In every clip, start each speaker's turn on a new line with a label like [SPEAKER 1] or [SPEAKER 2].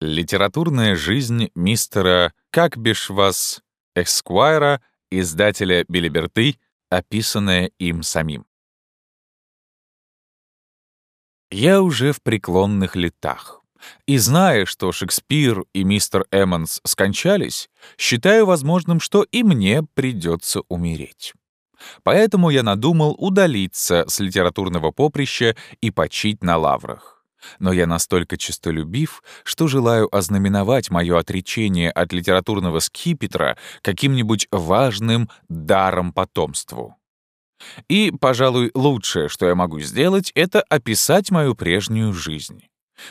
[SPEAKER 1] Литературная жизнь мистера «Как бишь вас» Эсквайра, издателя Билиберты, описанная им самим. Я уже в преклонных летах. И зная, что Шекспир и мистер Эммонс скончались, считаю возможным, что и мне придется умереть. Поэтому я надумал удалиться с литературного поприща и почить на лаврах. Но я настолько честолюбив, что желаю ознаменовать мое отречение от литературного скипетра каким-нибудь важным даром потомству. И, пожалуй, лучшее, что я могу сделать, это описать мою прежнюю жизнь.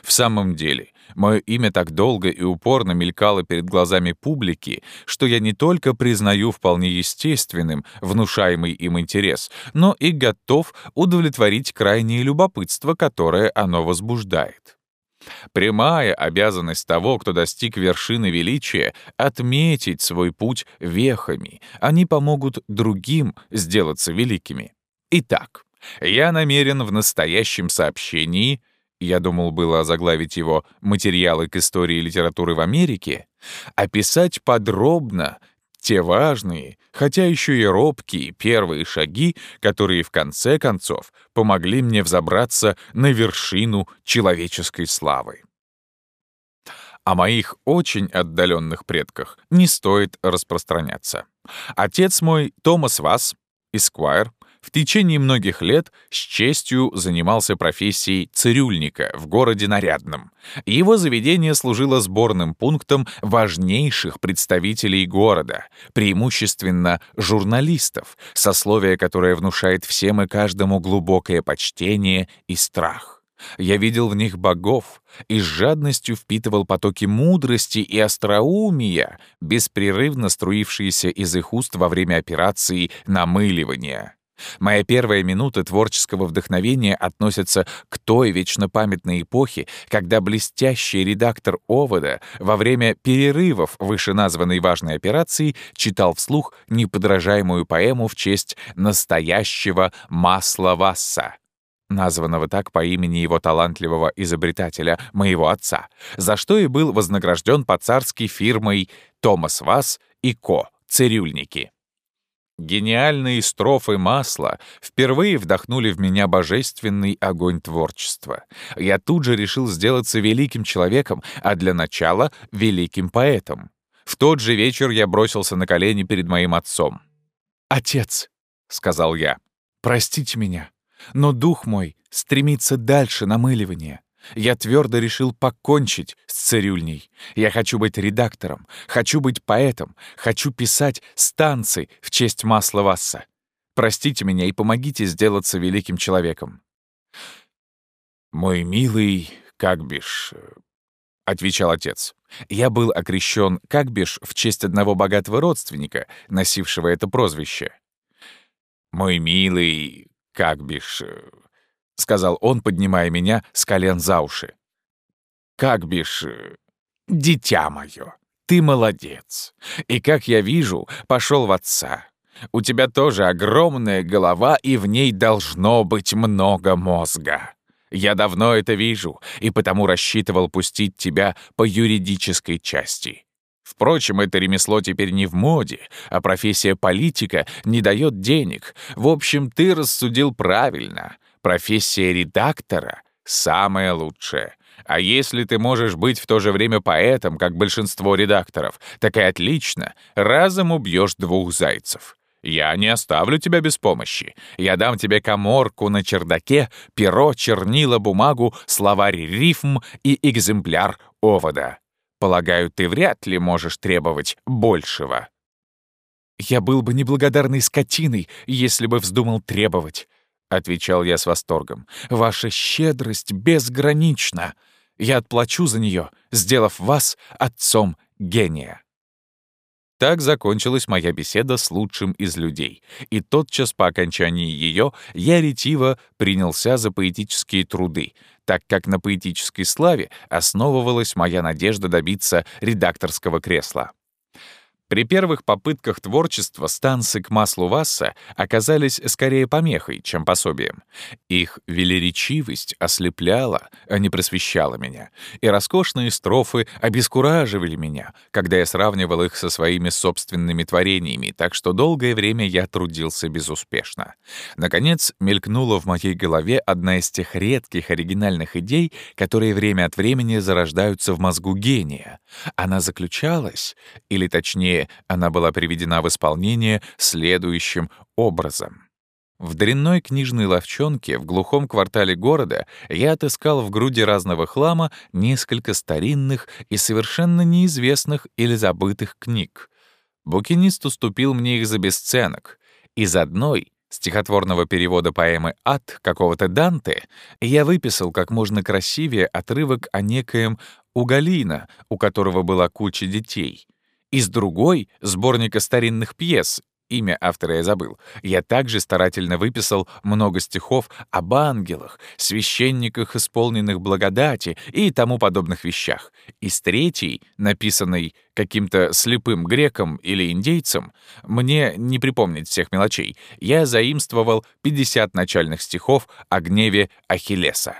[SPEAKER 1] В самом деле, мое имя так долго и упорно мелькало перед глазами публики, что я не только признаю вполне естественным внушаемый им интерес, но и готов удовлетворить крайнее любопытство, которое оно возбуждает. Прямая обязанность того, кто достиг вершины величия, отметить свой путь вехами. Они помогут другим сделаться великими. Итак, я намерен в настоящем сообщении — я думал было заглавить его «Материалы к истории литературы в Америке», описать подробно те важные, хотя еще и робкие первые шаги, которые в конце концов помогли мне взобраться на вершину человеческой славы. О моих очень отдаленных предках не стоит распространяться. Отец мой, Томас Вас, Эсквайр, в течение многих лет с честью занимался профессией цирюльника в городе Нарядном. Его заведение служило сборным пунктом важнейших представителей города, преимущественно журналистов, сословие, которое внушает всем и каждому глубокое почтение и страх. Я видел в них богов и с жадностью впитывал потоки мудрости и остроумия, беспрерывно струившиеся из их уст во время операции намыливания. Моя первая минута творческого вдохновения относится к той вечно памятной эпохе, когда блестящий редактор Овода во время перерывов вышеназванной важной операции читал вслух неподражаемую поэму в честь настоящего масла Васса, названного так по имени его талантливого изобретателя, моего отца, за что и был вознагражден по-царски фирмой «Томас Вас и Ко» цирюльники. Гениальные строфы масла впервые вдохнули в меня божественный огонь творчества. Я тут же решил сделаться великим человеком, а для начала — великим поэтом. В тот же вечер я бросился на колени перед моим отцом. «Отец», — сказал я, — «простите меня, но дух мой стремится дальше намыливания. Я твердо решил покончить с цирюльней. Я хочу быть редактором, хочу быть поэтом, хочу писать станции в честь масла Васса. Простите меня и помогите сделаться великим человеком. «Мой милый Кагбиш», — отвечал отец. «Я был окрещен Кагбиш в честь одного богатого родственника, носившего это прозвище. Мой милый Кагбиш, — сказал он, поднимая меня с колен за уши. «Как бишь, дитя мое, ты молодец. И, как я вижу, пошел в отца. У тебя тоже огромная голова, и в ней должно быть много мозга. Я давно это вижу, и потому рассчитывал пустить тебя по юридической части. Впрочем, это ремесло теперь не в моде, а профессия политика не дает денег. В общем, ты рассудил правильно. Профессия редактора — самая лучшая. А если ты можешь быть в то же время поэтом, как большинство редакторов, так и отлично, разом убьешь двух зайцев. Я не оставлю тебя без помощи. Я дам тебе коморку на чердаке, перо, чернила, бумагу, словарь рифм и экземпляр овода. Полагаю, ты вряд ли можешь требовать большего. Я был бы неблагодарной скотиной, если бы вздумал требовать. — отвечал я с восторгом. «Ваша щедрость безгранична. Я отплачу за нее, сделав вас отцом гения». Так закончилась моя беседа с лучшим из людей, и тотчас по окончании ее я ретиво принялся за поэтические труды, так как на поэтической славе основывалась моя надежда добиться редакторского кресла. При первых попытках творчества станцы к маслу Васса оказались скорее помехой, чем пособием. Их велеречивость ослепляла, а не просвещала меня, и роскошные строфы обескураживали меня, когда я сравнивал их со своими собственными творениями, так что долгое время я трудился безуспешно. Наконец, мелькнула в моей голове одна из тех редких оригинальных идей, которые время от времени зарождаются в мозгу гения. Она заключалась, или точнее, Точнее, она была приведена в исполнение следующим образом. В дрянной книжной ловчонке в глухом квартале города я отыскал в груди разного хлама несколько старинных и совершенно неизвестных или забытых книг. Букинист уступил мне их за бесценок. Из одной, стихотворного перевода поэмы «Ад» какого-то Данте, я выписал как можно красивее отрывок о некоем Угалина, у которого была куча детей — из другой — сборника старинных пьес, имя автора я забыл, я также старательно выписал много стихов об ангелах, священниках, исполненных благодати и тому подобных вещах. Из третьей, написанной каким-то слепым греком или индейцем, мне не припомнить всех мелочей, я заимствовал 50 начальных стихов о гневе Ахиллеса.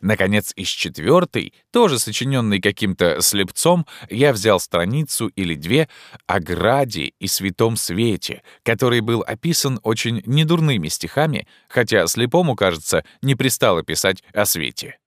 [SPEAKER 1] Наконец, из четвертой, тоже сочиненной каким-то слепцом, я взял страницу или две о граде и святом свете, который был описан очень недурными стихами, хотя слепому, кажется, не пристало писать о свете.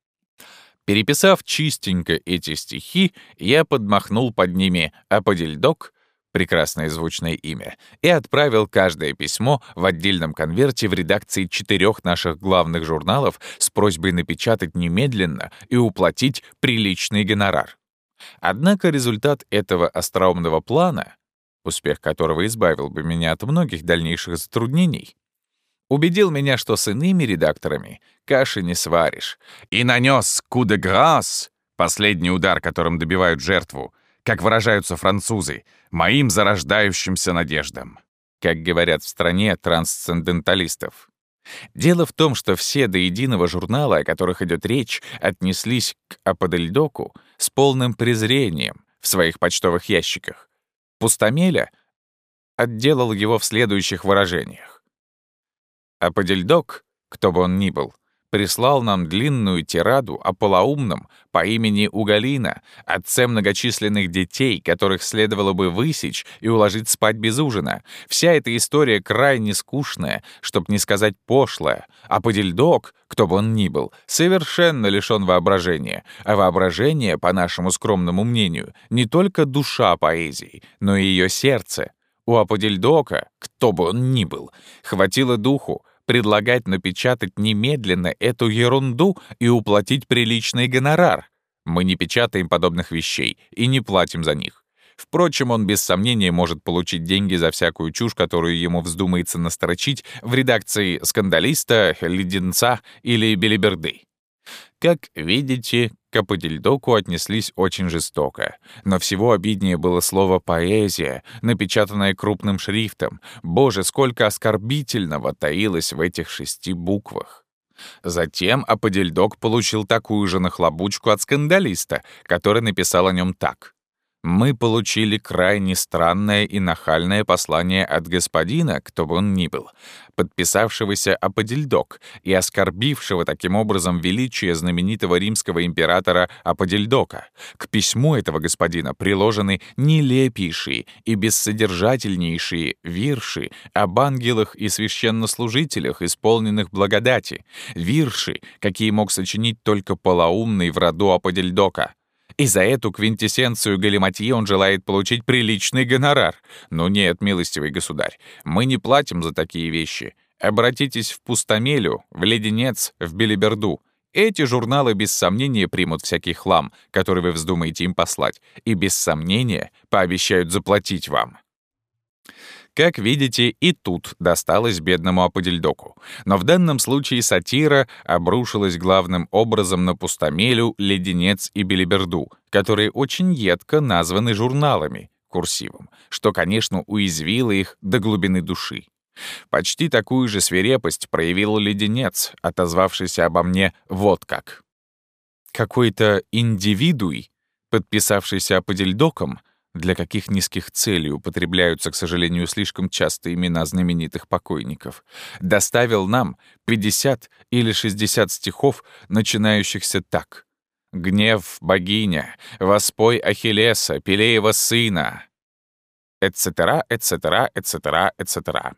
[SPEAKER 1] Переписав чистенько эти стихи, я подмахнул под ними «Аподельдок», прекрасное звучное имя, и отправил каждое письмо в отдельном конверте в редакции четырех наших главных журналов с просьбой напечатать немедленно и уплатить приличный гонорар. Однако результат этого остроумного плана, успех которого избавил бы меня от многих дальнейших затруднений, убедил меня, что с иными редакторами каши не сваришь, и нанес куде грас, последний удар, которым добивают жертву, как выражаются французы, моим зарождающимся надеждам, как говорят в стране трансценденталистов. Дело в том, что все до единого журнала, о которых идет речь, отнеслись к Аподельдоку с полным презрением в своих почтовых ящиках. Пустомеля отделал его в следующих выражениях. Аподельдок, кто бы он ни был, прислал нам длинную тираду о полоумном по имени Угалина, отце многочисленных детей, которых следовало бы высечь и уложить спать без ужина. Вся эта история крайне скучная, чтоб не сказать пошлая, а Подельдок, кто бы он ни был, совершенно лишён воображения, а воображение, по нашему скромному мнению, не только душа поэзии, но и её сердце. У Аподельдока, кто бы он ни был, хватило духу, предлагать напечатать немедленно эту ерунду и уплатить приличный гонорар. Мы не печатаем подобных вещей и не платим за них. Впрочем, он без сомнения может получить деньги за всякую чушь, которую ему вздумается настрочить в редакции «Скандалиста», «Леденца» или «Белиберды». Как видите, к Аподельдоку отнеслись очень жестоко. Но всего обиднее было слово «поэзия», напечатанное крупным шрифтом. Боже, сколько оскорбительного таилось в этих шести буквах. Затем Аподельдок получил такую же нахлобучку от скандалиста, который написал о нем так мы получили крайне странное и нахальное послание от господина, кто бы он ни был, подписавшегося Аподельдок и оскорбившего таким образом величие знаменитого римского императора Аподельдока. К письму этого господина приложены нелепейшие и бессодержательнейшие вирши об ангелах и священнослужителях, исполненных благодати, вирши, какие мог сочинить только полоумный в роду Аподельдока. И за эту квинтэссенцию галиматьи он желает получить приличный гонорар. Ну нет, милостивый государь, мы не платим за такие вещи. Обратитесь в Пустомелю, в Леденец, в Белиберду. Эти журналы без сомнения примут всякий хлам, который вы вздумаете им послать, и без сомнения пообещают заплатить вам. Как видите, и тут досталось бедному Аподельдоку. Но в данном случае сатира обрушилась главным образом на Пустомелю, Леденец и Белиберду, которые очень едко названы журналами, курсивом, что, конечно, уязвило их до глубины души. Почти такую же свирепость проявил Леденец, отозвавшийся обо мне вот как. Какой-то индивидуй, подписавшийся Аподельдоком, для каких низких целей употребляются, к сожалению, слишком часто имена знаменитых покойников, доставил нам 50 или 60 стихов, начинающихся так. «Гнев богиня, воспой Ахиллеса, Пелеева сына», etc., etc., etc., etc.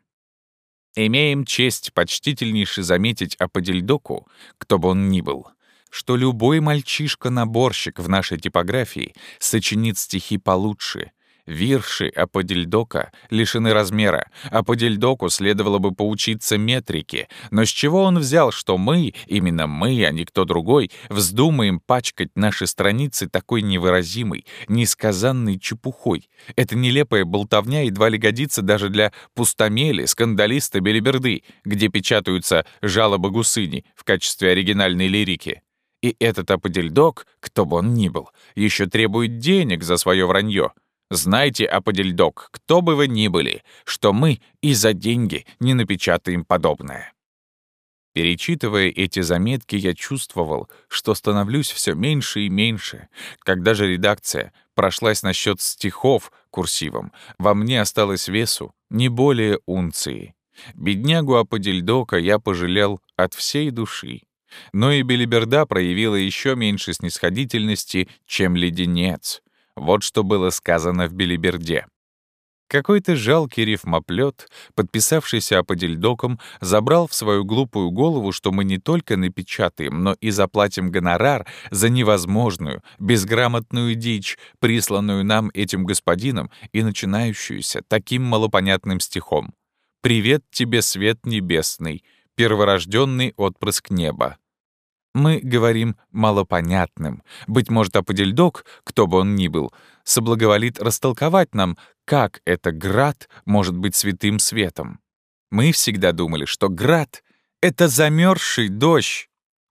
[SPEAKER 1] Имеем честь почтительнейше заметить о Падильдоку, кто бы он ни был, что любой мальчишка-наборщик в нашей типографии сочинит стихи получше — Вирши Аподельдока лишены размера. Аподельдоку следовало бы поучиться метрике. Но с чего он взял, что мы, именно мы, а не кто другой, вздумаем пачкать наши страницы такой невыразимой, несказанной чепухой? Это нелепая болтовня едва ли годится даже для пустомели, скандалиста Белиберды, где печатаются жалобы гусыни в качестве оригинальной лирики. И этот Аподельдок, кто бы он ни был, еще требует денег за свое вранье. Знайте, Аподельдок, кто бы вы ни были, что мы и за деньги не напечатаем подобное. Перечитывая эти заметки, я чувствовал, что становлюсь все меньше и меньше. Когда же редакция прошлась насчет стихов курсивом, во мне осталось весу не более унции. Беднягу Аподельдока я пожалел от всей души. Но и Белиберда проявила еще меньше снисходительности, чем леденец. Вот что было сказано в Белиберде. Какой-то жалкий рифмоплет, подписавшийся Аподельдоком, забрал в свою глупую голову, что мы не только напечатаем, но и заплатим гонорар за невозможную, безграмотную дичь, присланную нам этим господином и начинающуюся таким малопонятным стихом. «Привет тебе, свет небесный, перворожденный отпрыск неба». Мы говорим малопонятным. Быть может, Аподельдок, кто бы он ни был, соблаговолит растолковать нам, как это град может быть святым светом. Мы всегда думали, что град — это замерзший дождь.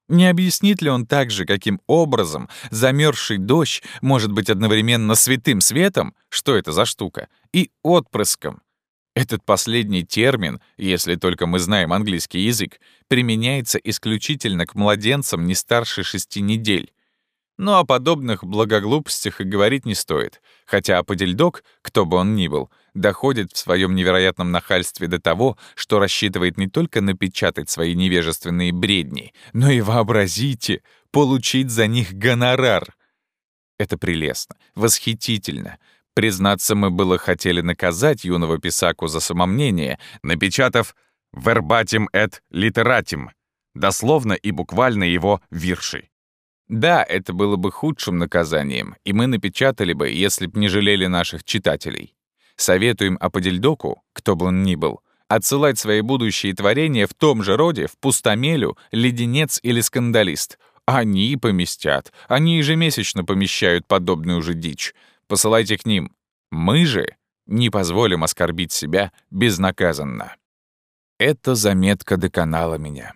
[SPEAKER 1] Не объяснит ли он также, каким образом замерзший дождь может быть одновременно святым светом, что это за штука, и отпрыском, этот последний термин, если только мы знаем английский язык, применяется исключительно к младенцам не старше шести недель. Но о подобных благоглупостях и говорить не стоит, хотя Аподельдок, кто бы он ни был, доходит в своем невероятном нахальстве до того, что рассчитывает не только напечатать свои невежественные бредни, но и, вообразите, получить за них гонорар. Это прелестно, восхитительно, Признаться, мы было хотели наказать юного писаку за самомнение, напечатав «verbatim et literatim», дословно и буквально его вирши. Да, это было бы худшим наказанием, и мы напечатали бы, если б не жалели наших читателей. Советуем Аподельдоку, кто бы он ни был, отсылать свои будущие творения в том же роде, в пустомелю, леденец или скандалист. Они поместят, они ежемесячно помещают подобную же дичь. Посылайте к ним. Мы же не позволим оскорбить себя безнаказанно. Эта заметка доконала меня.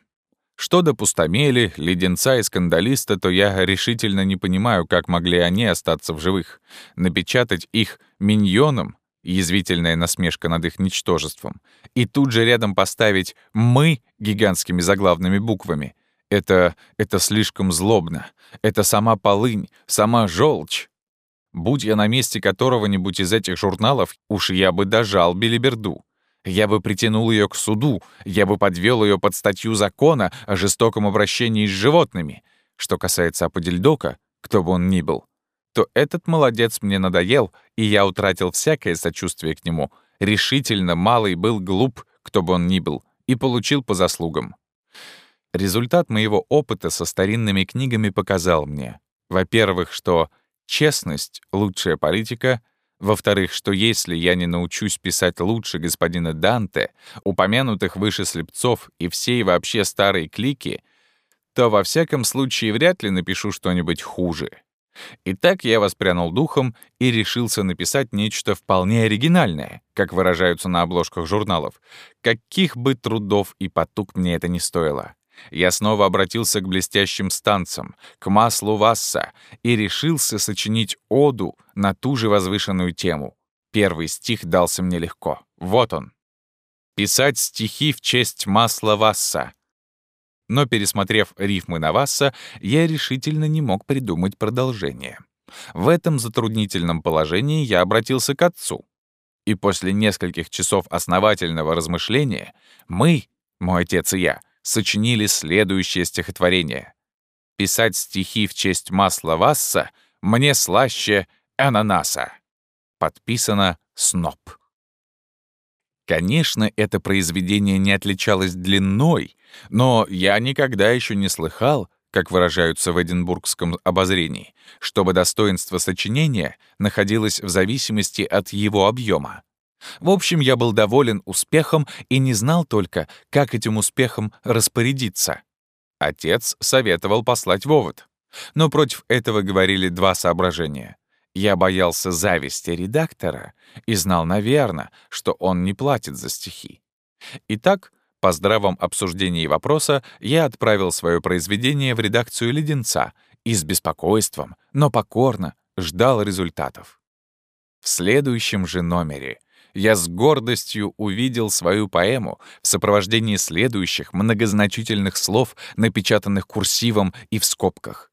[SPEAKER 1] Что до пустомели, леденца и скандалиста, то я решительно не понимаю, как могли они остаться в живых. Напечатать их миньоном — язвительная насмешка над их ничтожеством, и тут же рядом поставить «мы» гигантскими заглавными буквами — это, это слишком злобно. Это сама полынь, сама желчь. Будь я на месте которого-нибудь из этих журналов, уж я бы дожал Белиберду. Я бы притянул ее к суду, я бы подвел ее под статью закона о жестоком обращении с животными. Что касается Аподельдока, кто бы он ни был, то этот молодец мне надоел, и я утратил всякое сочувствие к нему. Решительно малый был глуп, кто бы он ни был, и получил по заслугам. Результат моего опыта со старинными книгами показал мне, во-первых, что Честность — лучшая политика. Во-вторых, что если я не научусь писать лучше господина Данте, упомянутых выше слепцов и всей вообще старой клики, то во всяком случае вряд ли напишу что-нибудь хуже. Итак, я воспрянул духом и решился написать нечто вполне оригинальное, как выражаются на обложках журналов, каких бы трудов и потуг мне это не стоило. Я снова обратился к блестящим станцам, к маслу Васса, и решился сочинить оду на ту же возвышенную тему. Первый стих дался мне легко. Вот он. «Писать стихи в честь масла Васса». Но, пересмотрев рифмы на Васса, я решительно не мог придумать продолжение. В этом затруднительном положении я обратился к отцу. И после нескольких часов основательного размышления мы, мой отец и я, сочинили следующее стихотворение. «Писать стихи в честь масла Васса мне слаще ананаса». Подписано «Сноп». Конечно, это произведение не отличалось длиной, но я никогда еще не слыхал, как выражаются в Эдинбургском обозрении, чтобы достоинство сочинения находилось в зависимости от его объема. В общем, я был доволен успехом и не знал только, как этим успехом распорядиться. Отец советовал послать вовод. Но против этого говорили два соображения. Я боялся зависти редактора и знал, наверное, что он не платит за стихи. Итак, по здравом обсуждении вопроса я отправил свое произведение в редакцию «Леденца» и с беспокойством, но покорно ждал результатов. В следующем же номере я с гордостью увидел свою поэму в сопровождении следующих многозначительных слов, напечатанных курсивом и в скобках.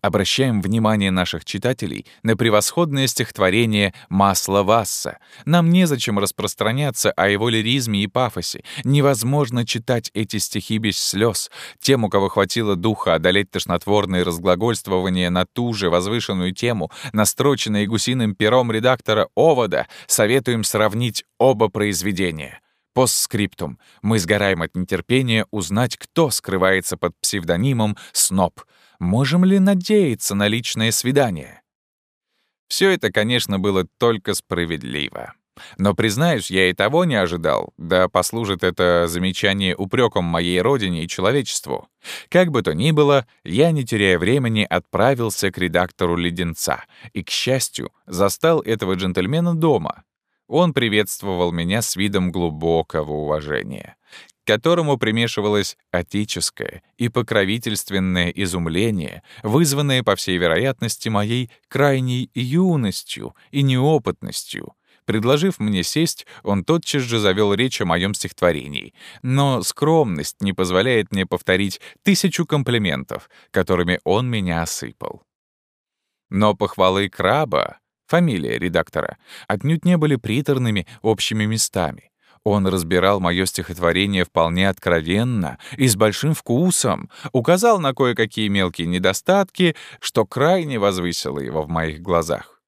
[SPEAKER 1] Обращаем внимание наших читателей на превосходное стихотворение «Масло Васса». Нам незачем распространяться о его лиризме и пафосе. Невозможно читать эти стихи без слез. Тем, у кого хватило духа одолеть тошнотворные разглагольствования на ту же возвышенную тему, настроченные гусиным пером редактора Овода, советуем сравнить оба произведения. Постскриптум. Мы сгораем от нетерпения узнать, кто скрывается под псевдонимом «Сноб», Можем ли надеяться на личное свидание? Все это, конечно, было только справедливо. Но, признаюсь, я и того не ожидал, да послужит это замечание упреком моей родине и человечеству. Как бы то ни было, я, не теряя времени, отправился к редактору «Леденца» и, к счастью, застал этого джентльмена дома. Он приветствовал меня с видом глубокого уважения к которому примешивалось отеческое и покровительственное изумление, вызванное, по всей вероятности, моей крайней юностью и неопытностью. Предложив мне сесть, он тотчас же завел речь о моем стихотворении, но скромность не позволяет мне повторить тысячу комплиментов, которыми он меня осыпал. Но похвалы краба, фамилия редактора, отнюдь не были приторными общими местами. Он разбирал мое стихотворение вполне откровенно и с большим вкусом, указал на кое-какие мелкие недостатки, что крайне возвысило его в моих глазах.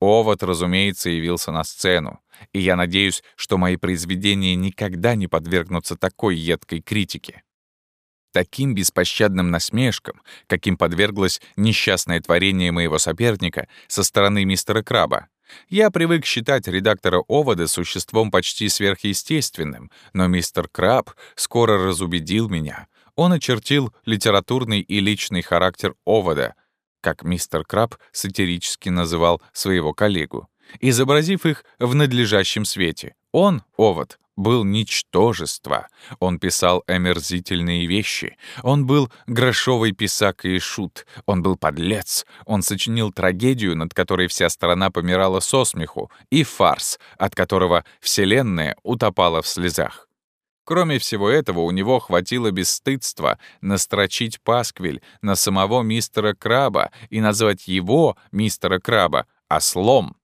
[SPEAKER 1] Овод, разумеется, явился на сцену, и я надеюсь, что мои произведения никогда не подвергнутся такой едкой критике. Таким беспощадным насмешкам, каким подверглось несчастное творение моего соперника со стороны мистера Краба, я привык считать редактора Овода существом почти сверхъестественным, но мистер Краб скоро разубедил меня. Он очертил литературный и личный характер Овода, как мистер Краб сатирически называл своего коллегу, изобразив их в надлежащем свете. Он, Овод, был ничтожество. Он писал омерзительные вещи. Он был грошовый писак и шут. Он был подлец. Он сочинил трагедию, над которой вся страна помирала со смеху, и фарс, от которого вселенная утопала в слезах. Кроме всего этого, у него хватило бесстыдства настрочить пасквиль на самого мистера Краба и назвать его, мистера Краба, ослом.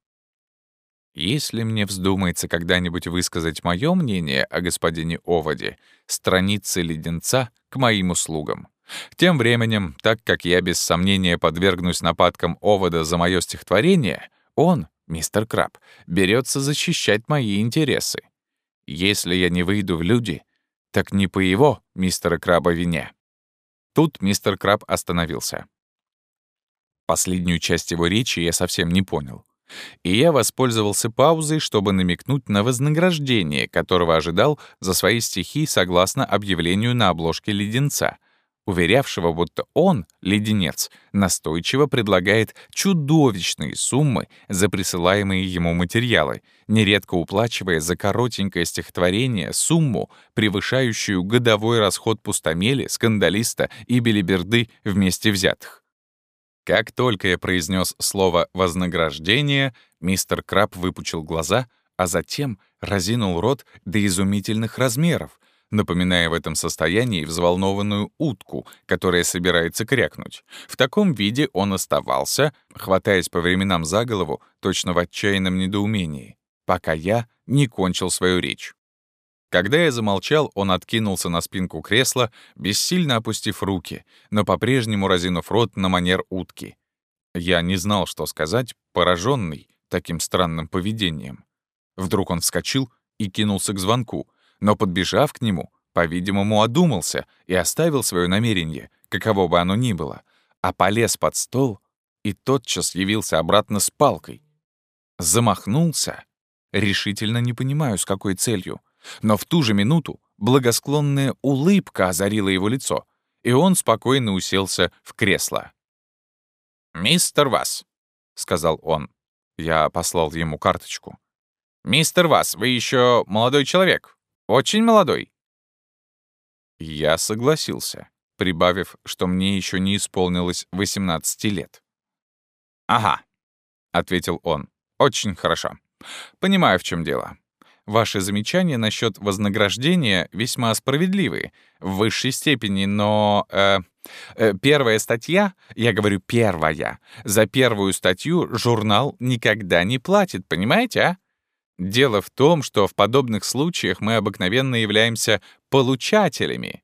[SPEAKER 1] Если мне вздумается когда-нибудь высказать мое мнение о господине Оводе, страницы леденца к моим услугам. Тем временем, так как я без сомнения подвергнусь нападкам Овода за мое стихотворение, он, мистер Краб, берется защищать мои интересы. Если я не выйду в люди, так не по его, мистера Краба, вине. Тут мистер Краб остановился. Последнюю часть его речи я совсем не понял. И я воспользовался паузой, чтобы намекнуть на вознаграждение, которого ожидал за свои стихи согласно объявлению на обложке «Леденца», уверявшего, будто он, леденец, настойчиво предлагает чудовищные суммы за присылаемые ему материалы, нередко уплачивая за коротенькое стихотворение сумму, превышающую годовой расход пустомели, скандалиста и белиберды вместе взятых. Как только я произнес слово «вознаграждение», мистер Краб выпучил глаза, а затем разинул рот до изумительных размеров, напоминая в этом состоянии взволнованную утку, которая собирается крякнуть. В таком виде он оставался, хватаясь по временам за голову, точно в отчаянном недоумении, пока я не кончил свою речь. Когда я замолчал, он откинулся на спинку кресла, бессильно опустив руки, но по-прежнему разинув рот на манер утки. Я не знал, что сказать, пораженный таким странным поведением. Вдруг он вскочил и кинулся к звонку, но, подбежав к нему, по-видимому, одумался и оставил свое намерение, каково бы оно ни было, а полез под стол и тотчас явился обратно с палкой. Замахнулся. Решительно не понимаю, с какой целью. Но в ту же минуту благосклонная улыбка озарила его лицо, и он спокойно уселся в кресло. «Мистер Вас», — сказал он. Я послал ему карточку. «Мистер Вас, вы еще молодой человек. Очень молодой». Я согласился, прибавив, что мне еще не исполнилось 18 лет. «Ага», — ответил он. «Очень хорошо. Понимаю, в чем дело. Ваши замечания насчет вознаграждения весьма справедливы, в высшей степени, но... Э, э, первая статья, я говорю первая, за первую статью журнал никогда не платит, понимаете, а? Дело в том, что в подобных случаях мы обыкновенно являемся получателями.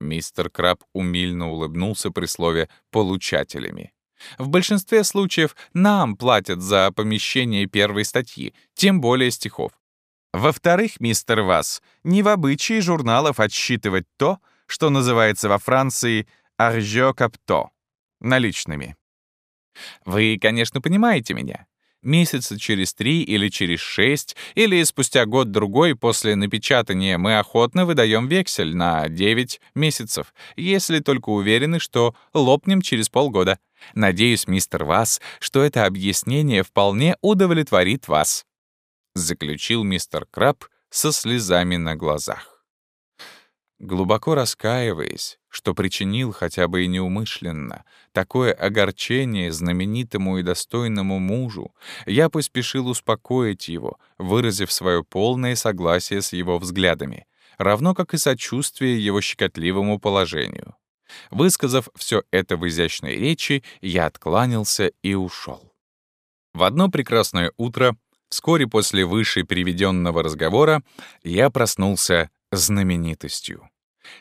[SPEAKER 1] Мистер Краб умильно улыбнулся при слове «получателями». В большинстве случаев нам платят за помещение первой статьи, тем более стихов. Во-вторых, мистер Вас, не в обычае журналов отсчитывать то, что называется во Франции «аржё капто» — наличными. Вы, конечно, понимаете меня. Месяца через три или через шесть, или спустя год-другой после напечатания мы охотно выдаем вексель на 9 месяцев, если только уверены, что лопнем через полгода. Надеюсь, мистер Вас, что это объяснение вполне удовлетворит вас. — заключил мистер Краб со слезами на глазах. Глубоко раскаиваясь, что причинил хотя бы и неумышленно такое огорчение знаменитому и достойному мужу, я поспешил успокоить его, выразив свое полное согласие с его взглядами, равно как и сочувствие его щекотливому положению. Высказав все это в изящной речи, я откланялся и ушел. В одно прекрасное утро Вскоре после выше приведенного разговора я проснулся знаменитостью.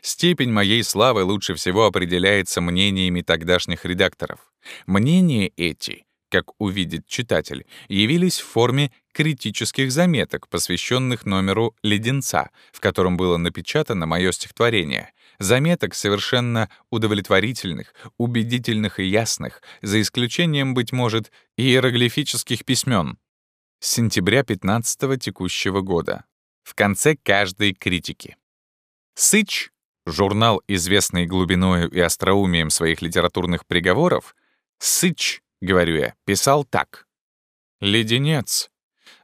[SPEAKER 1] Степень моей славы лучше всего определяется мнениями тогдашних редакторов. Мнения эти, как увидит читатель, явились в форме критических заметок, посвященных номеру «Леденца», в котором было напечатано мое стихотворение. Заметок совершенно удовлетворительных, убедительных и ясных, за исключением, быть может, иероглифических письмен с сентября 15 текущего года. В конце каждой критики. «Сыч» — журнал, известный глубиною и остроумием своих литературных приговоров, «Сыч», — говорю я, писал так. «Леденец».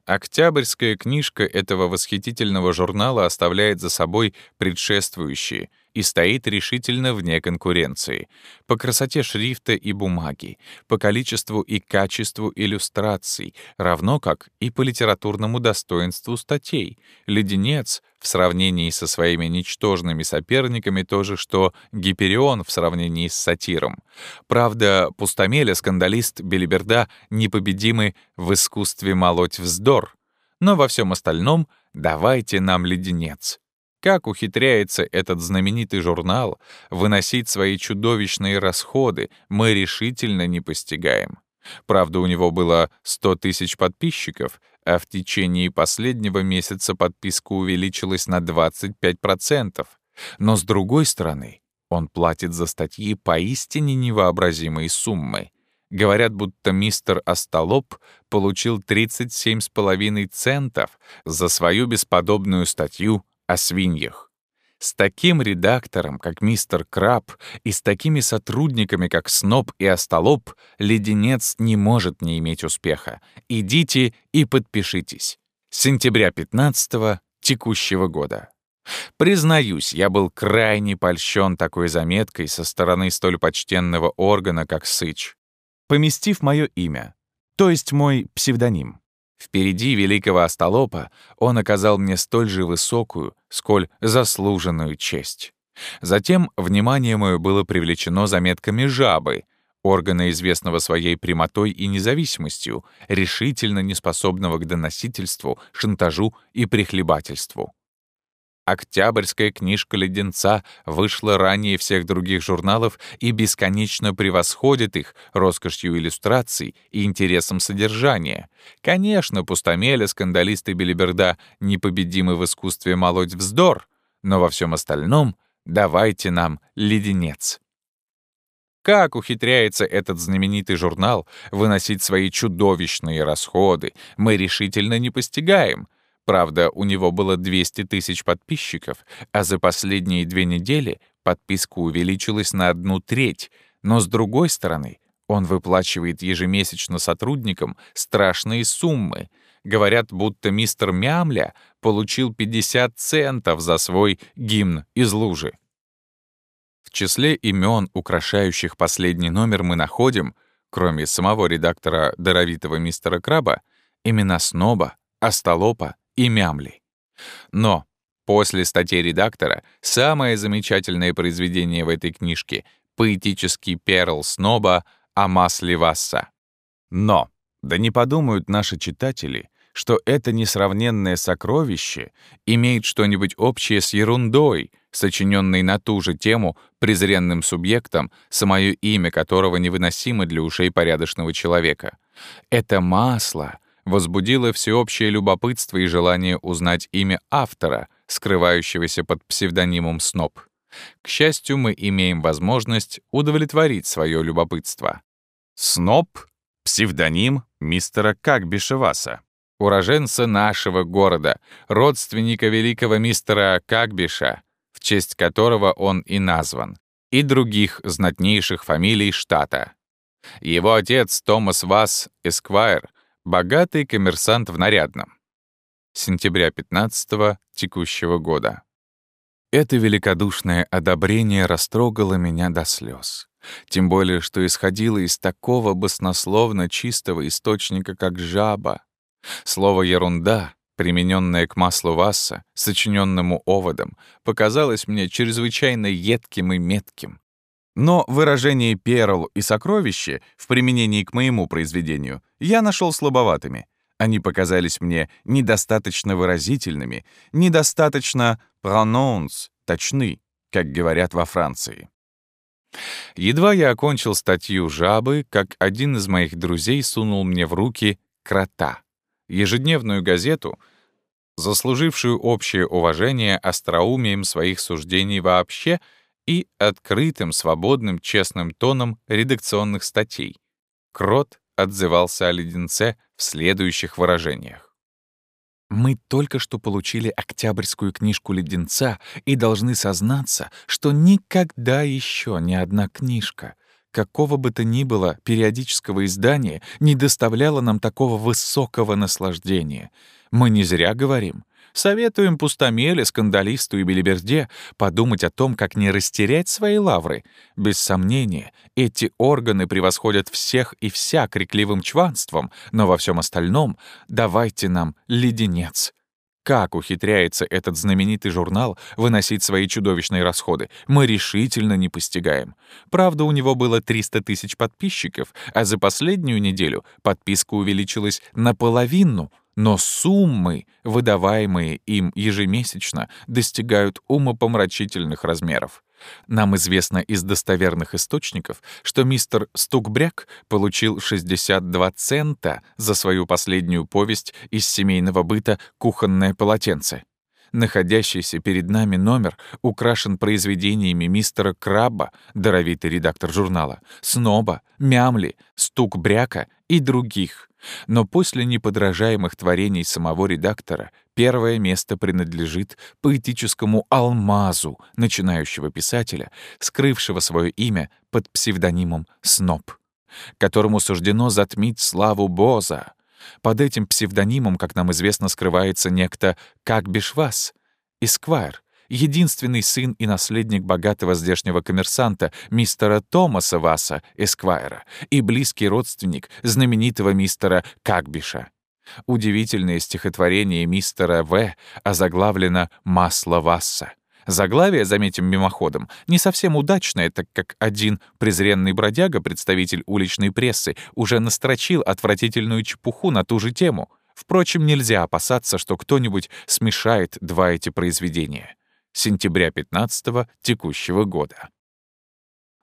[SPEAKER 1] Октябрьская книжка этого восхитительного журнала оставляет за собой предшествующие — и стоит решительно вне конкуренции. По красоте шрифта и бумаги, по количеству и качеству иллюстраций, равно как и по литературному достоинству статей. «Леденец» в сравнении со своими ничтожными соперниками то же, что «Гиперион» в сравнении с сатиром. Правда, пустомеля, скандалист, белиберда непобедимы в искусстве молоть вздор. Но во всем остальном давайте нам леденец. Как ухитряется этот знаменитый журнал выносить свои чудовищные расходы, мы решительно не постигаем. Правда, у него было 100 тысяч подписчиков, а в течение последнего месяца подписка увеличилась на 25%. Но с другой стороны, он платит за статьи поистине невообразимые суммы. Говорят, будто мистер Остолоп получил 37,5 центов за свою бесподобную статью о свиньях. С таким редактором, как мистер Краб, и с такими сотрудниками, как Сноб и Остолоп, леденец не может не иметь успеха. Идите и подпишитесь. Сентября 15 текущего года. Признаюсь, я был крайне польщен такой заметкой со стороны столь почтенного органа, как Сыч, поместив мое имя, то есть мой псевдоним, Впереди великого остолопа он оказал мне столь же высокую, сколь заслуженную честь. Затем внимание мое было привлечено заметками жабы, органа, известного своей прямотой и независимостью, решительно неспособного к доносительству, шантажу и прихлебательству. Октябрьская книжка «Леденца» вышла ранее всех других журналов и бесконечно превосходит их роскошью иллюстраций и интересом содержания. Конечно, пустомеля, скандалисты Белиберда непобедимы в искусстве молоть вздор, но во всем остальном давайте нам леденец. Как ухитряется этот знаменитый журнал выносить свои чудовищные расходы, мы решительно не постигаем — Правда, у него было 200 тысяч подписчиков, а за последние две недели подписка увеличилась на одну треть. Но с другой стороны, он выплачивает ежемесячно сотрудникам страшные суммы. Говорят, будто мистер Мямля получил 50 центов за свой гимн из лужи. В числе имен, украшающих последний номер, мы находим, кроме самого редактора даровитого мистера Краба, имена Сноба, Остолопа и Мямли. Но после статьи редактора самое замечательное произведение в этой книжке — поэтический перл сноба о масле Васса. Но, да не подумают наши читатели, что это несравненное сокровище имеет что-нибудь общее с ерундой, сочиненной на ту же тему презренным субъектом, самое имя которого невыносимо для ушей порядочного человека. Это масло возбудило всеобщее любопытство и желание узнать имя автора, скрывающегося под псевдонимом Сноб. К счастью, мы имеем возможность удовлетворить свое любопытство. Сноб — псевдоним мистера Какбишеваса, уроженца нашего города, родственника великого мистера Какбиша, в честь которого он и назван, и других знатнейших фамилий штата. Его отец Томас Вас, Эсквайр, Богатый коммерсант в нарядном. Сентября 15 текущего года. Это великодушное одобрение растрогало меня до слез. Тем более, что исходило из такого баснословно чистого источника, как жаба. Слово «ерунда», примененное к маслу Васса, сочиненному оводом, показалось мне чрезвычайно едким и метким. Но выражение «перл» и «сокровище» в применении к моему произведению я нашел слабоватыми. Они показались мне недостаточно выразительными, недостаточно «prononce» — точны, как говорят во Франции. Едва я окончил статью «Жабы», как один из моих друзей сунул мне в руки «Крота», ежедневную газету, заслужившую общее уважение остроумием своих суждений вообще — и открытым, свободным, честным тоном редакционных статей. Крот отзывался о леденце в следующих выражениях. «Мы только что получили октябрьскую книжку леденца и должны сознаться, что никогда еще ни одна книжка, какого бы то ни было периодического издания, не доставляла нам такого высокого наслаждения. Мы не зря говорим — Советуем пустомеле, скандалисту и белиберде подумать о том, как не растерять свои лавры. Без сомнения, эти органы превосходят всех и вся крикливым чванством, но во всем остальном давайте нам леденец. Как ухитряется этот знаменитый журнал выносить свои чудовищные расходы, мы решительно не постигаем. Правда, у него было 300 тысяч подписчиков, а за последнюю неделю подписка увеличилась наполовину — но суммы, выдаваемые им ежемесячно, достигают умопомрачительных размеров. Нам известно из достоверных источников, что мистер Стукбряк получил 62 цента за свою последнюю повесть из семейного быта «Кухонное полотенце». Находящийся перед нами номер украшен произведениями мистера Краба, даровитый редактор журнала, Сноба, Мямли, Стукбряка и других — но после неподражаемых творений самого редактора первое место принадлежит поэтическому алмазу начинающего писателя, скрывшего свое имя под псевдонимом Сноб, которому суждено затмить славу Боза. Под этим псевдонимом, как нам известно, скрывается некто как Эсквайр, единственный сын и наследник богатого здешнего коммерсанта, мистера Томаса Васа, Эсквайра, и близкий родственник знаменитого мистера Какбиша. Удивительное стихотворение мистера В. озаглавлено «Масло Васса». Заглавие, заметим мимоходом, не совсем удачное, так как один презренный бродяга, представитель уличной прессы, уже настрочил отвратительную чепуху на ту же тему. Впрочем, нельзя опасаться, что кто-нибудь смешает два эти произведения. Сентября 15 текущего года.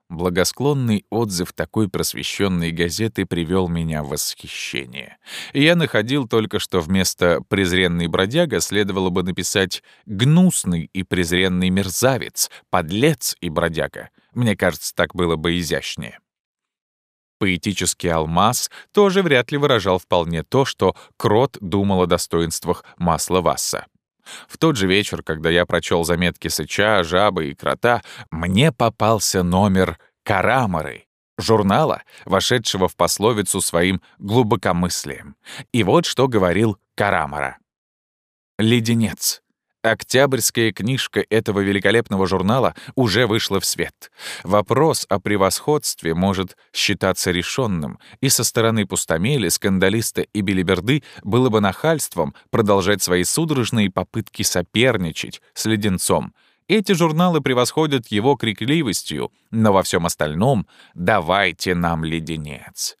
[SPEAKER 1] Благосклонный отзыв такой просвещенной газеты привел меня в восхищение. я находил только, что вместо «презренный бродяга» следовало бы написать «гнусный и презренный мерзавец», «подлец и бродяга». Мне кажется, так было бы изящнее. Поэтический алмаз тоже вряд ли выражал вполне то, что Крот думал о достоинствах масла Васса. В тот же вечер, когда я прочел заметки сыча, жабы и крота, мне попался номер «Карамары» журнала, вошедшего в пословицу своим глубокомыслием. И вот что говорил Карамара. «Леденец. Октябрьская книжка этого великолепного журнала уже вышла в свет. Вопрос о превосходстве может считаться решенным, и со стороны пустомели, скандалиста и белиберды было бы нахальством продолжать свои судорожные попытки соперничать с леденцом. Эти журналы превосходят его крикливостью, но во всем остальном «давайте нам леденец».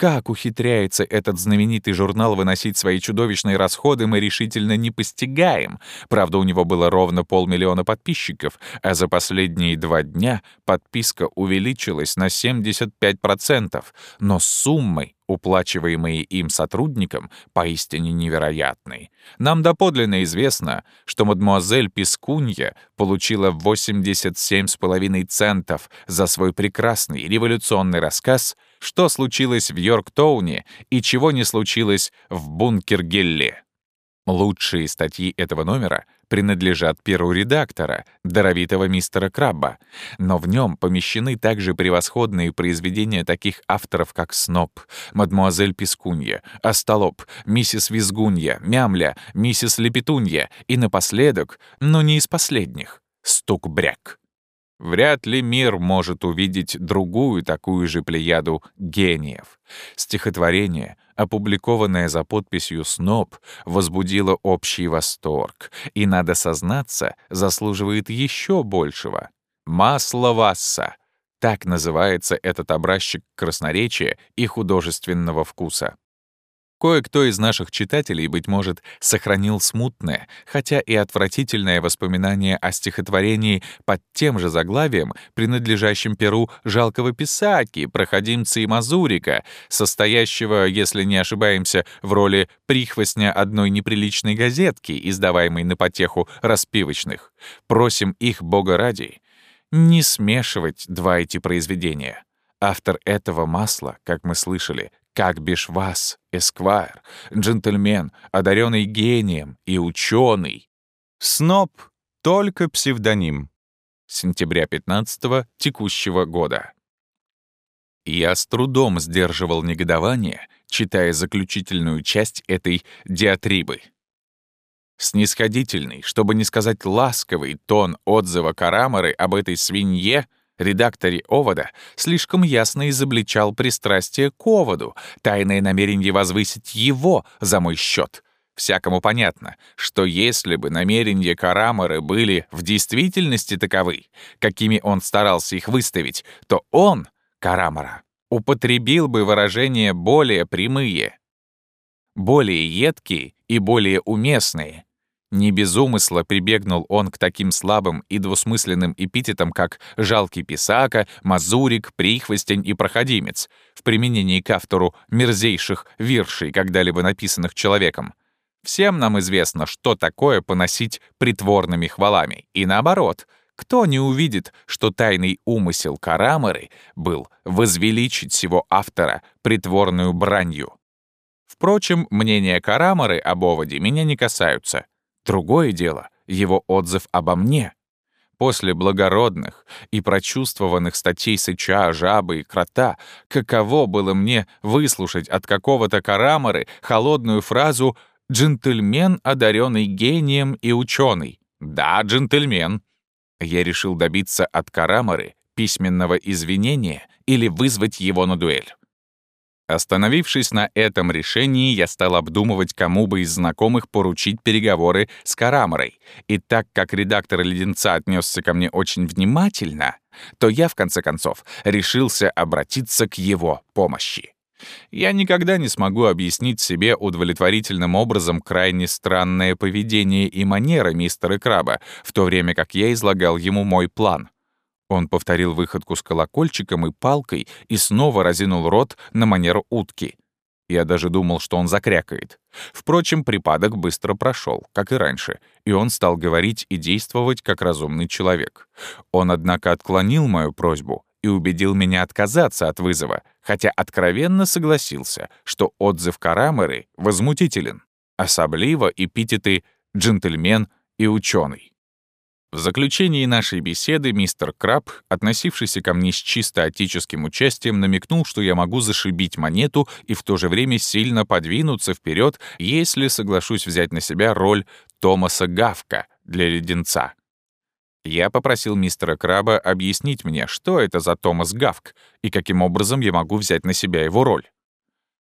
[SPEAKER 1] Как ухитряется этот знаменитый журнал выносить свои чудовищные расходы, мы решительно не постигаем. Правда, у него было ровно полмиллиона подписчиков, а за последние два дня подписка увеличилась на 75%, но с суммой, уплачиваемые им сотрудникам, поистине невероятной. Нам доподлинно известно, что мадмуазель Пискунья получила 87,5 центов за свой прекрасный революционный рассказ — что случилось в Йорктоуне и чего не случилось в Бункергелле. Лучшие статьи этого номера принадлежат перу редактора, даровитого мистера Крабба, но в нем помещены также превосходные произведения таких авторов, как Сноб, Мадмуазель Пискунья, Остолоп, Миссис Визгунья, Мямля, Миссис Лепетунья и напоследок, но не из последних, Стук-бряк. Вряд ли мир может увидеть другую такую же плеяду гениев. Стихотворение, опубликованное за подписью «Сноб», возбудило общий восторг и, надо сознаться, заслуживает еще большего. «Масло Васса» — так называется этот образчик красноречия и художественного вкуса. Кое-кто из наших читателей, быть может, сохранил смутное, хотя и отвратительное воспоминание о стихотворении под тем же заглавием, принадлежащем перу жалкого писаки, проходимца и мазурика, состоящего, если не ошибаемся, в роли прихвостня одной неприличной газетки, издаваемой на потеху распивочных. Просим их, Бога ради, не смешивать два эти произведения. Автор этого масла, как мы слышали, как бишь вас, эсквайр, джентльмен, одаренный гением и ученый. Сноб — только псевдоним. Сентября 15 текущего года. Я с трудом сдерживал негодование, читая заключительную часть этой диатрибы. Снисходительный, чтобы не сказать ласковый тон отзыва Карамары об этой свинье — редакторе «Овода» слишком ясно изобличал пристрастие к оводу, тайное намерение возвысить его за мой счет. Всякому понятно, что если бы намерения Карамары были в действительности таковы, какими он старался их выставить, то он, Карамара, употребил бы выражения более прямые, более едкие и более уместные — не без умысла прибегнул он к таким слабым и двусмысленным эпитетам, как «жалкий писака», «мазурик», «прихвостень» и «проходимец» в применении к автору мерзейших виршей, когда-либо написанных человеком. Всем нам известно, что такое поносить притворными хвалами. И наоборот, кто не увидит, что тайный умысел Карамеры был возвеличить всего автора притворную бранью? Впрочем, мнения Карамары об оводе меня не касаются. Другое дело — его отзыв обо мне. После благородных и прочувствованных статей Сыча, Жабы и Крота, каково было мне выслушать от какого-то Карамары холодную фразу «джентльмен, одаренный гением и ученый». Да, джентльмен. Я решил добиться от Карамары письменного извинения или вызвать его на дуэль. Остановившись на этом решении, я стал обдумывать, кому бы из знакомых поручить переговоры с Караморой. И так как редактор «Леденца» отнесся ко мне очень внимательно, то я, в конце концов, решился обратиться к его помощи. Я никогда не смогу объяснить себе удовлетворительным образом крайне странное поведение и манеры мистера Краба, в то время как я излагал ему мой план — он повторил выходку с колокольчиком и палкой и снова разинул рот на манер утки. Я даже думал, что он закрякает. Впрочем, припадок быстро прошел, как и раньше, и он стал говорить и действовать как разумный человек. Он, однако, отклонил мою просьбу и убедил меня отказаться от вызова, хотя откровенно согласился, что отзыв Карамеры возмутителен, особливо эпитеты «джентльмен» и «ученый». В заключении нашей беседы мистер Краб, относившийся ко мне с чисто отеческим участием, намекнул, что я могу зашибить монету и в то же время сильно подвинуться вперед, если соглашусь взять на себя роль Томаса Гавка для леденца. Я попросил мистера Краба объяснить мне, что это за Томас Гавк и каким образом я могу взять на себя его роль.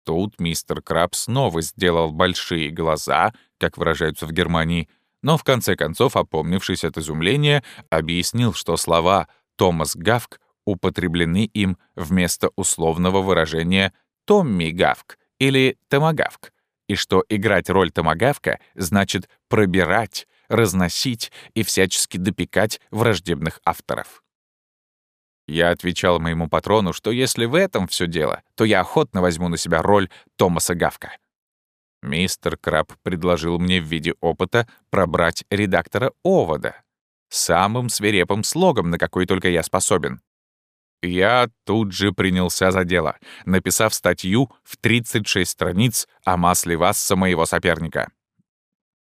[SPEAKER 1] Тут мистер Краб снова сделал большие глаза, как выражаются в Германии, но в конце концов, опомнившись от изумления, объяснил, что слова «Томас Гавк» употреблены им вместо условного выражения «Томми Гавк» или «Томагавк», и что играть роль Томагавка значит пробирать, разносить и всячески допекать враждебных авторов. Я отвечал моему патрону, что если в этом все дело, то я охотно возьму на себя роль Томаса Гавка. Мистер Краб предложил мне в виде опыта пробрать редактора Овода. Самым свирепым слогом, на какой только я способен. Я тут же принялся за дело, написав статью в 36 страниц о масле Васса моего соперника.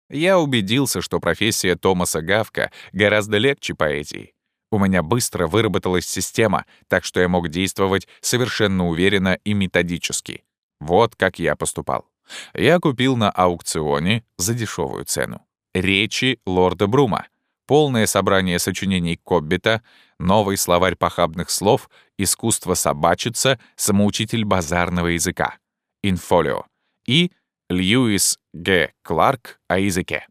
[SPEAKER 1] Я убедился, что профессия Томаса Гавка гораздо легче поэзии. У меня быстро выработалась система, так что я мог действовать совершенно уверенно и методически. Вот как я поступал. Я купил на аукционе за дешевую цену. Речи лорда Брума, полное собрание сочинений Коббита, новый словарь похабных слов, искусство собачиться, самоучитель базарного языка, инфолио и Льюис Г. Кларк о языке.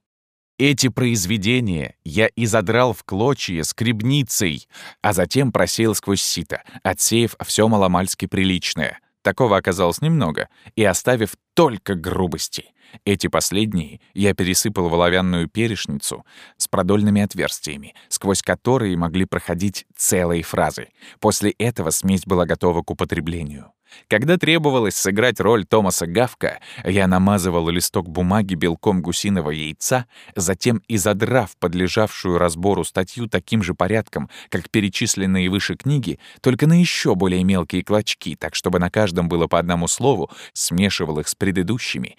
[SPEAKER 1] Эти произведения я изодрал в клочья скребницей, а затем просеял сквозь сито, отсеяв все маломальски приличное. Такого оказалось немного, и оставив только грубости. Эти последние я пересыпал в оловянную перешницу с продольными отверстиями, сквозь которые могли проходить целые фразы. После этого смесь была готова к употреблению. Когда требовалось сыграть роль Томаса Гавка, я намазывал листок бумаги белком гусиного яйца, затем, изодрав подлежавшую разбору статью таким же порядком, как перечисленные выше книги, только на еще более мелкие клочки, так чтобы на каждом было по одному слову, смешивал их с предыдущими,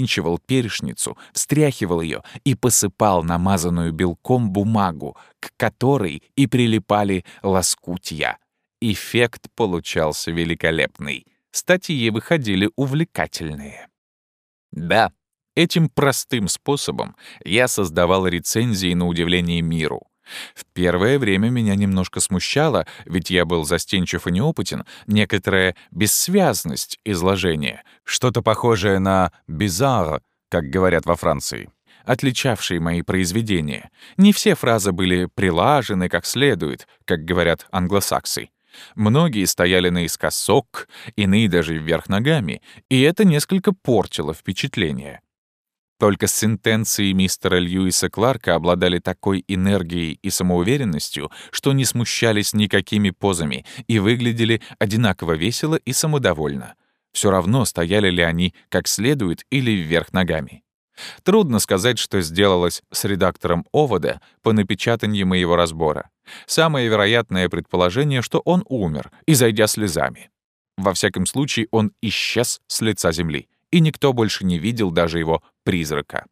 [SPEAKER 1] завинчивал перешницу, встряхивал ее и посыпал намазанную белком бумагу, к которой и прилипали лоскутья. Эффект получался великолепный. Статьи выходили увлекательные. Да, этим простым способом я создавал рецензии на удивление миру. В первое время меня немножко смущало, ведь я был застенчив и неопытен, некоторая бессвязность изложения, что-то похожее на «bizarre», как говорят во Франции, отличавшие мои произведения. Не все фразы были прилажены как следует, как говорят англосаксы. Многие стояли наискосок, иные даже вверх ногами, и это несколько портило впечатление. Только сентенции мистера Льюиса Кларка обладали такой энергией и самоуверенностью, что не смущались никакими позами и выглядели одинаково весело и самодовольно. Все равно стояли ли они как следует или вверх ногами. Трудно сказать, что сделалось с редактором «Овода» по напечатанию моего разбора. Самое вероятное предположение, что он умер, изойдя слезами. Во всяком случае, он исчез с лица земли, и никто больше не видел даже его призрака.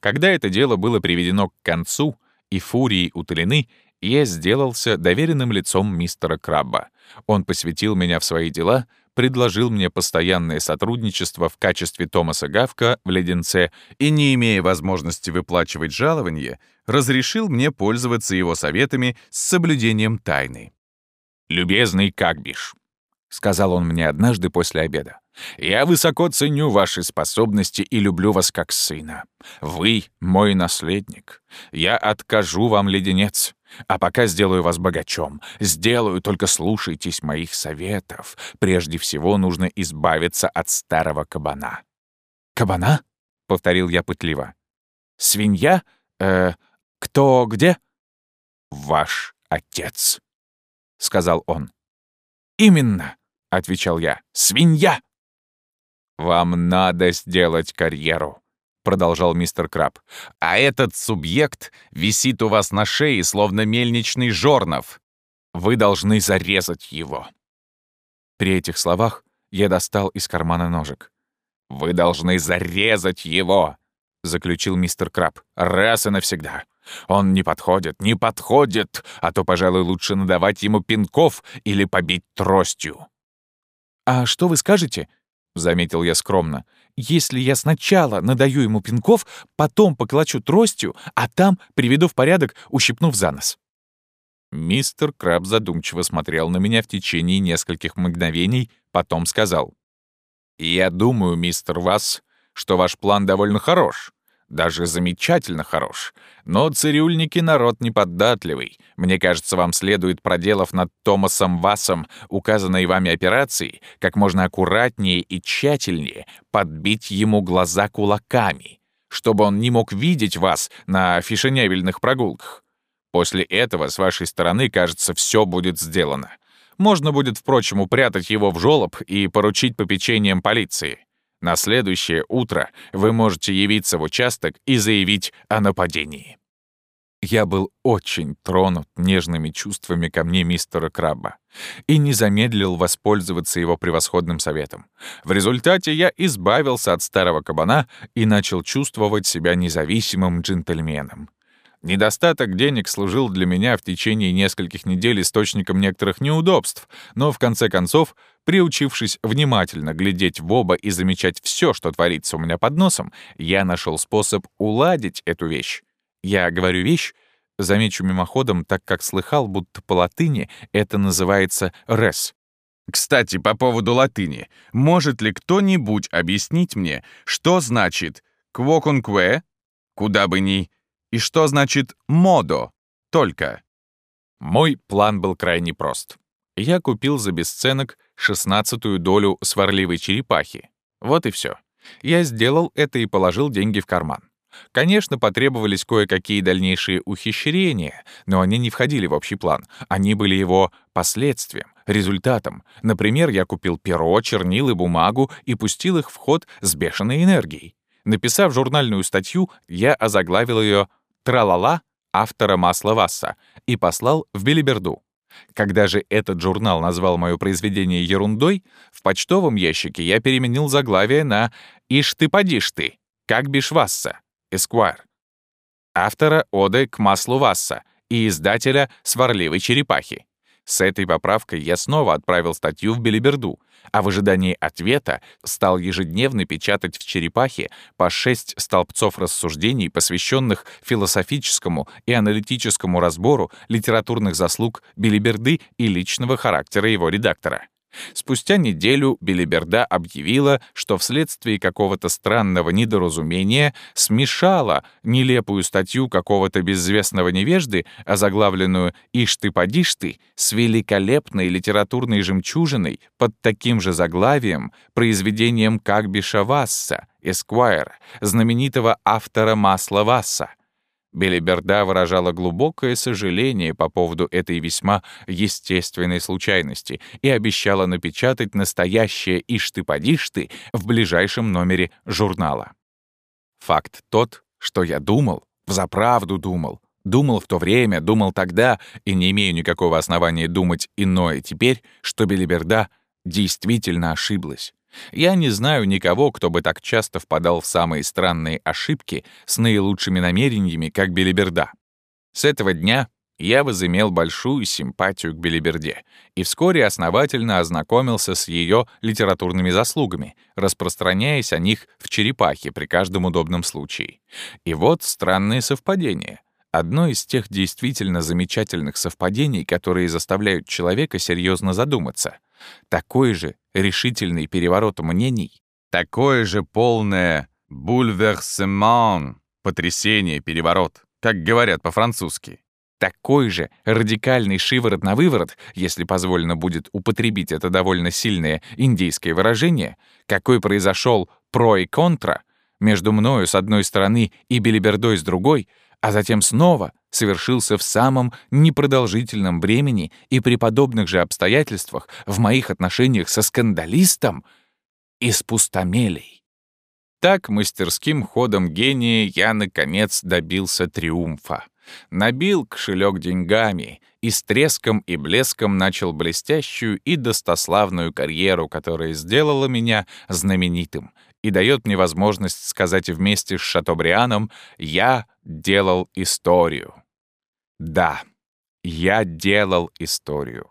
[SPEAKER 1] Когда это дело было приведено к концу, и фурии утолены, я сделался доверенным лицом мистера Крабба. Он посвятил меня в свои дела — предложил мне постоянное сотрудничество в качестве Томаса Гавка в «Леденце» и, не имея возможности выплачивать жалование, разрешил мне пользоваться его советами с соблюдением тайны. «Любезный Кагбиш, сказал он мне однажды после обеда. «Я высоко ценю ваши способности и люблю вас как сына. Вы — мой наследник. Я откажу вам леденец, а пока сделаю вас богачом. Сделаю, только слушайтесь моих советов. Прежде всего нужно избавиться от старого кабана». «Кабана?» — повторил я пытливо. «Свинья? Э, кто где?» «Ваш отец», — сказал он. «Именно», — отвечал я, — «свинья!» «Вам надо сделать карьеру», — продолжал мистер Краб. «А этот субъект висит у вас на шее, словно мельничный жорнов. Вы должны зарезать его». При этих словах я достал из кармана ножик. «Вы должны зарезать его», — заключил мистер Краб, — «раз и навсегда. Он не подходит, не подходит, а то, пожалуй, лучше надавать ему пинков или побить тростью». «А что вы скажете?» — заметил я скромно. «Если я сначала надаю ему пинков, потом поколочу тростью, а там приведу в порядок, ущипнув за нос». Мистер Краб задумчиво смотрел на меня в течение нескольких мгновений, потом сказал. «Я думаю, мистер Вас, что ваш план довольно хорош даже замечательно хорош. Но цирюльники народ неподатливый. Мне кажется, вам следует, проделав над Томасом Васом указанной вами операции, как можно аккуратнее и тщательнее подбить ему глаза кулаками, чтобы он не мог видеть вас на фешенебельных прогулках. После этого с вашей стороны, кажется, все будет сделано. Можно будет, впрочем, упрятать его в жолоб и поручить попечением полиции. На следующее утро вы можете явиться в участок и заявить о нападении. Я был очень тронут нежными чувствами ко мне мистера Крабба и не замедлил воспользоваться его превосходным советом. В результате я избавился от старого кабана и начал чувствовать себя независимым джентльменом. Недостаток денег служил для меня в течение нескольких недель источником некоторых неудобств, но в конце концов, приучившись внимательно глядеть в оба и замечать все, что творится у меня под носом, я нашел способ уладить эту вещь. Я говорю «вещь», замечу мимоходом, так как слыхал, будто по латыни это называется «рес».
[SPEAKER 2] Кстати, по поводу латыни. Может ли кто-нибудь объяснить мне, что значит «квоконкве», «куда бы ни», и что значит «модо» — «только»?
[SPEAKER 1] Мой план был крайне прост. Я купил за бесценок шестнадцатую долю сварливой черепахи. Вот и все. Я сделал это и положил деньги в карман. Конечно, потребовались кое-какие дальнейшие ухищрения, но они не входили в общий план. Они были его последствием, результатом. Например, я купил перо, чернил и бумагу и пустил их в ход с бешеной энергией. Написав журнальную статью, я озаглавил ее «Тралала» автора Масла Васса и послал в Белиберду. Когда же этот журнал назвал мое произведение ерундой, в почтовом ящике я переменил заглавие на «Ишь ты подишь ты», как бишь Васса, Эсквайр. Автора оды к маслу Васса и издателя «Сварливой черепахи». С этой поправкой я снова отправил статью в Белиберду, а в ожидании ответа стал ежедневно печатать в «Черепахе» по шесть столбцов рассуждений, посвященных философическому и аналитическому разбору литературных заслуг Белиберды и личного характера его редактора. Спустя неделю Белиберда объявила, что вследствие какого-то странного недоразумения смешала нелепую статью какого-то безвестного невежды, озаглавленную «Ишь ты, подишь ты», с великолепной литературной жемчужиной под таким же заглавием, произведением Кагбиша Васса, Эсквайр, знаменитого автора «Масла Васса». Белиберда выражала глубокое сожаление по поводу этой весьма естественной случайности и обещала напечатать настоящее «Ишь-ты-подишь-ты» в ближайшем номере журнала. Факт тот, что я думал, взаправду думал, думал в то время, думал тогда, и не имею никакого основания думать иное теперь, что Белиберда действительно ошиблась. Я не знаю никого, кто бы так часто впадал в самые странные ошибки с наилучшими намерениями, как Белиберда. С этого дня я возымел большую симпатию к Белиберде и вскоре основательно ознакомился с ее литературными заслугами, распространяясь о них в черепахе при каждом удобном случае. И вот странное совпадение. Одно из тех действительно замечательных совпадений, которые заставляют человека серьезно задуматься — Такой же решительный переворот мнений,
[SPEAKER 2] такое же полное бульверсеман, потрясение, переворот, как говорят по-французски.
[SPEAKER 1] Такой же радикальный шиворот на выворот, если позволено будет употребить это довольно сильное индийское выражение, какой произошел про и контра между мною с одной стороны и Белибердой с другой, а затем снова совершился в самом непродолжительном времени и при подобных же обстоятельствах в моих отношениях со скандалистом из пустомелей. Так мастерским ходом гения я, наконец, добился триумфа. Набил кошелек деньгами и с треском и блеском начал блестящую и достославную карьеру, которая сделала меня знаменитым и дает мне возможность сказать вместе с Шатобрианом «Я делал историю». Да, я делал историю.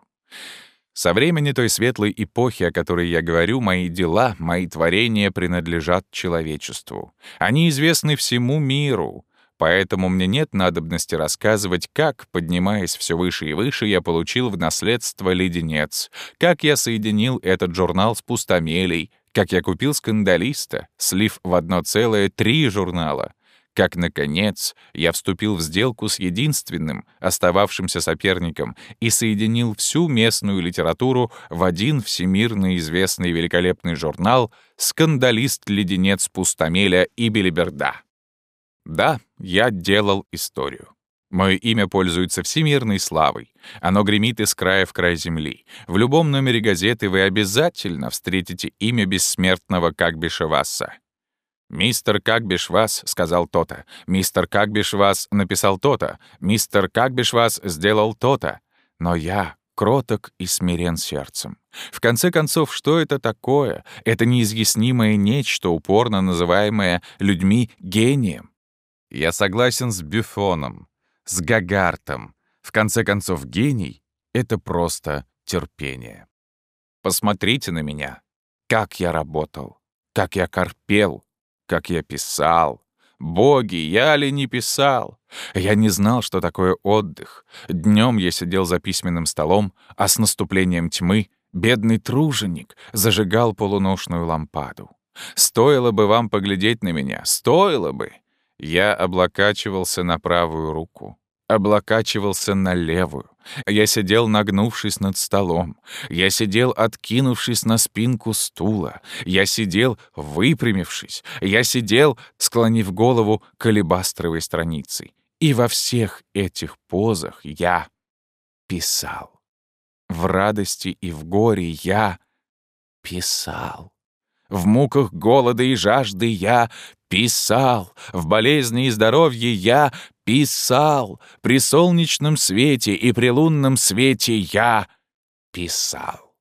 [SPEAKER 1] Со времени той светлой эпохи, о которой я говорю, мои дела, мои творения принадлежат человечеству. Они известны всему миру. Поэтому мне нет надобности рассказывать, как, поднимаясь все выше и выше, я получил в наследство леденец, как я соединил этот журнал с пустомелей, как я купил скандалиста, слив в одно целое три журнала, как, наконец, я вступил в сделку с единственным, остававшимся соперником, и соединил всю местную литературу в один всемирно известный великолепный журнал «Скандалист-леденец Пустомеля и Белиберда». Да, я делал историю. Мое имя пользуется всемирной славой. Оно гремит из края в край земли. В любом номере газеты вы обязательно встретите имя бессмертного Кагбишеваса. «Мистер Кагбишвас сказал то-то. Мистер Кагбишвас написал то-то. Мистер Кагбишвас сделал то-то. Но я кроток и смирен сердцем. В конце концов, что это такое? Это неизъяснимое нечто, упорно называемое людьми гением. Я согласен с Бюфоном, с Гагартом. В конце концов, гений — это просто терпение. Посмотрите на меня. Как я работал, как я корпел, как я писал. Боги, я ли не писал? Я не знал, что такое отдых. Днем я сидел за письменным столом, а с наступлением тьмы бедный труженик зажигал полуношную лампаду. Стоило бы вам поглядеть на меня, стоило бы. Я облокачивался на правую руку, облокачивался на левую. Я сидел, нагнувшись над столом. Я сидел, откинувшись на спинку стула. Я сидел, выпрямившись. Я сидел, склонив голову к алебастровой странице. И во всех этих позах я писал. В радости и в горе я писал. В муках голода и жажды я писал. В болезни и здоровье я писал. При солнечном свете и при лунном свете я писал.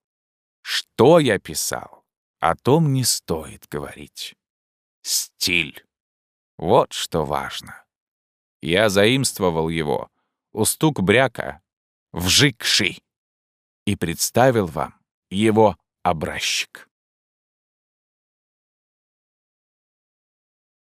[SPEAKER 1] Что я писал? О том не стоит говорить. Стиль. Вот что важно. Я заимствовал его у стук бряка вжикший и представил вам его образчик.